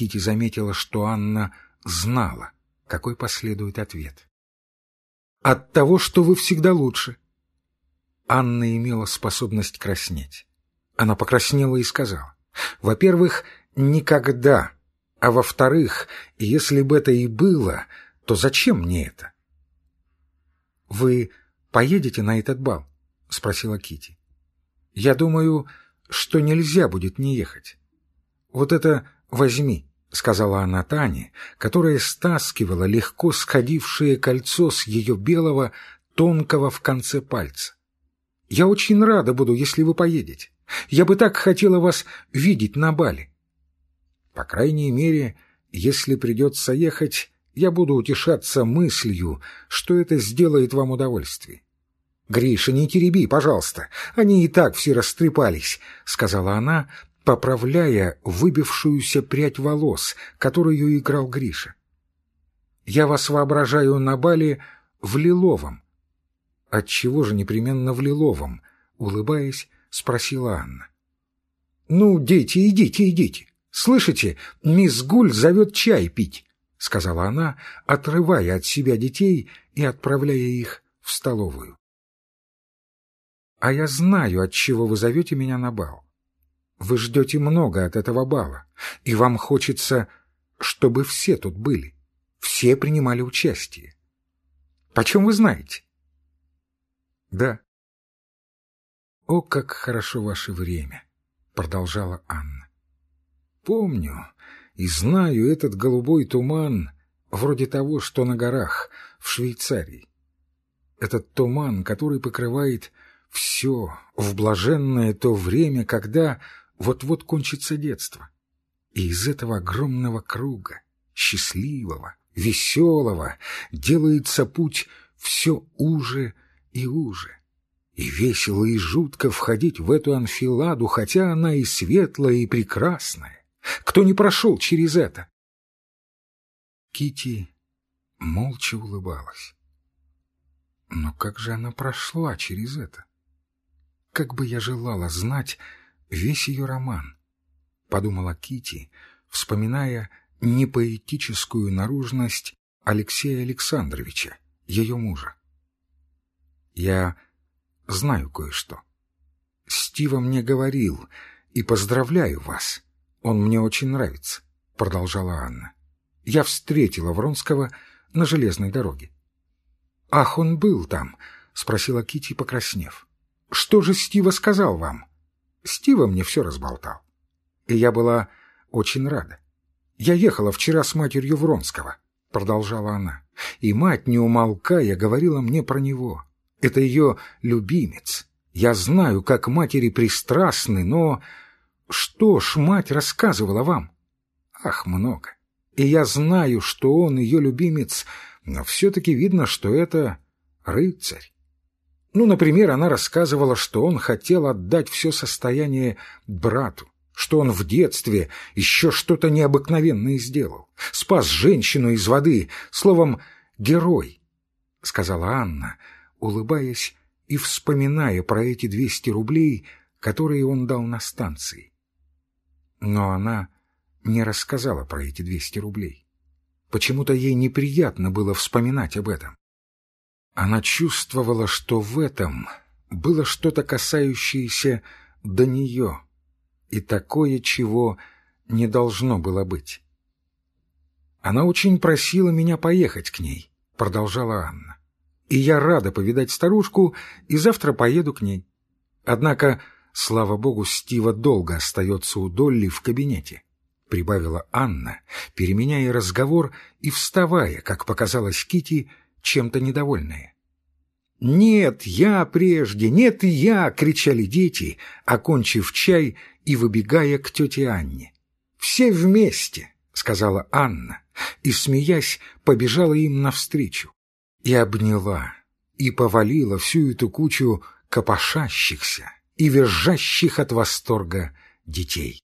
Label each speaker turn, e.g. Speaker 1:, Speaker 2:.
Speaker 1: Кити заметила, что Анна знала, какой последует ответ. «От того, что вы всегда лучше». Анна имела способность краснеть. Она покраснела и сказала. «Во-первых, никогда, а во-вторых, если бы это и было, то зачем мне это?» «Вы поедете на этот бал?» — спросила Кити. «Я думаю, что нельзя будет не ехать. Вот это возьми». — сказала она Тане, которая стаскивала легко сходившее кольцо с ее белого, тонкого в конце пальца. «Я очень рада буду, если вы поедете. Я бы так хотела вас видеть на бале». «По крайней мере, если придется ехать, я буду утешаться мыслью, что это сделает вам удовольствие». «Гриша, не тереби, пожалуйста, они и так все растрепались», — сказала она, поправляя выбившуюся прядь волос, которую играл Гриша. «Я вас воображаю на бале в лиловом». «Отчего же непременно в лиловом?» — улыбаясь, спросила Анна. «Ну, дети, идите, идите. Слышите, мисс Гуль зовет чай пить», — сказала она, отрывая от себя детей и отправляя их в столовую. «А я знаю, от чего вы зовете меня на бал. Вы ждете много от этого бала, и вам хочется, чтобы все тут были, все принимали участие. Почем вы знаете? Да. О, как хорошо ваше время, продолжала Анна. Помню и знаю этот голубой туман, вроде того, что на горах в Швейцарии. Этот туман, который покрывает все в блаженное то время, когда вот-вот кончится детство. И из этого огромного круга, счастливого, веселого, делается путь все уже и уже. И весело и жутко входить в эту анфиладу, хотя она и светлая, и прекрасная. Кто не прошел через это? Кити молча улыбалась. Но как же она прошла через это? Как бы я желала знать, весь ее роман, — подумала Кити, вспоминая непоэтическую наружность Алексея Александровича, ее мужа. Я знаю кое-что. Стива мне говорил, и поздравляю вас. Он мне очень нравится, — продолжала Анна. Я встретила Вронского на железной дороге. — Ах, он был там, — спросила Кити, покраснев. — Что же Стива сказал вам? Стива мне все разболтал. И я была очень рада. Я ехала вчера с матерью Вронского, — продолжала она, — и мать, не умолкая, говорила мне про него. Это ее любимец. Я знаю, как матери пристрастны, но... Что ж мать рассказывала вам? Ах, много. И я знаю, что он ее любимец, но все-таки видно, что это рыцарь. Ну, например, она рассказывала, что он хотел отдать все состояние брату, что он в детстве еще что-то необыкновенное сделал, спас женщину из воды, словом, герой, — сказала Анна, улыбаясь и вспоминая про эти двести рублей, которые он дал на станции. Но она не рассказала про эти двести рублей. Почему-то ей неприятно было вспоминать об этом. Она чувствовала, что в этом было что-то касающееся до нее, и такое, чего не должно было быть. «Она очень просила меня поехать к ней», — продолжала Анна. «И я рада повидать старушку, и завтра поеду к ней. Однако, слава богу, Стива долго остается у Долли в кабинете», — прибавила Анна, переменяя разговор и вставая, как показалось Кити, чем-то недовольные. «Нет, я прежде! Нет, я!» — кричали дети, окончив чай и выбегая к тете Анне. «Все вместе!» — сказала Анна, и, смеясь, побежала им навстречу. И обняла, и повалила всю эту кучу копошащихся и визжащих от восторга детей.